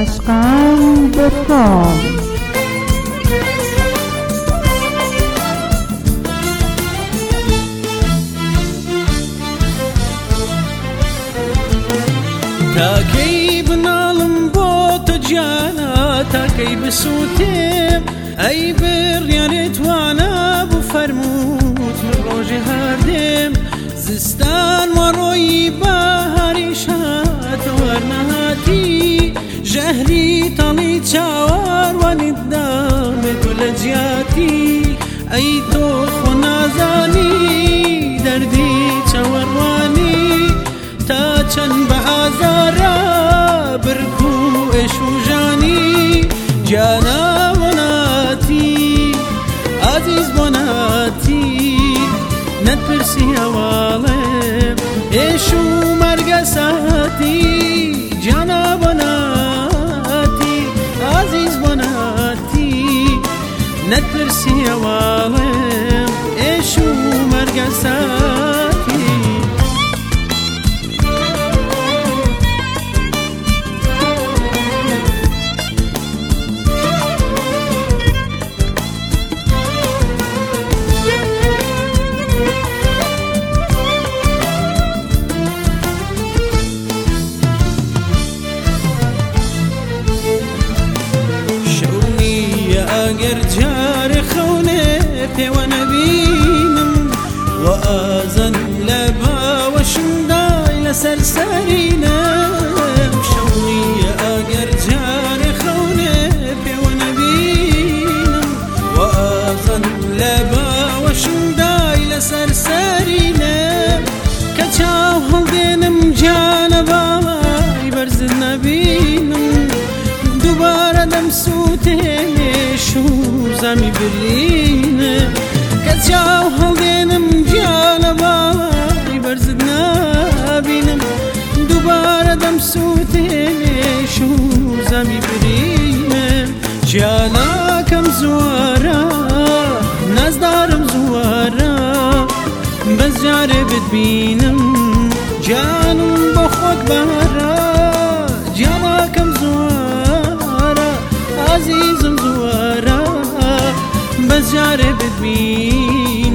عاشقان بکۆم. تاکەی بناڵم بۆ تە جیانە تاکەی بسووتێم ئەی بڕیانێت وانە بوو فەرمووت ڕۆژی هەردێم زستان وەڕۆیی بە جهلي تاني تشاور وندام كل جياتي اي توخ ونازاني سيوالم إيشو مرقساتي شوني يا أجر جاي تي وانا بينم وازن لبا وشنداي لسرسرينا مشوية اقر جاري خوني تي وانا بينم وازن لبا وشنداي لسرسرينا كتشاو هلدينم جانا بالاي برزنا بينم دوباره دم سوته شو زمي چاو هەڵدێنم گیان لە باڵی بەرزت نبینم دووبارە دەم سووتێش و زەمی برینم جیالاکەم زوارە نەزدارم زوارە بەس جارێ بتبینم جانم بە خۆت بەرە yare with me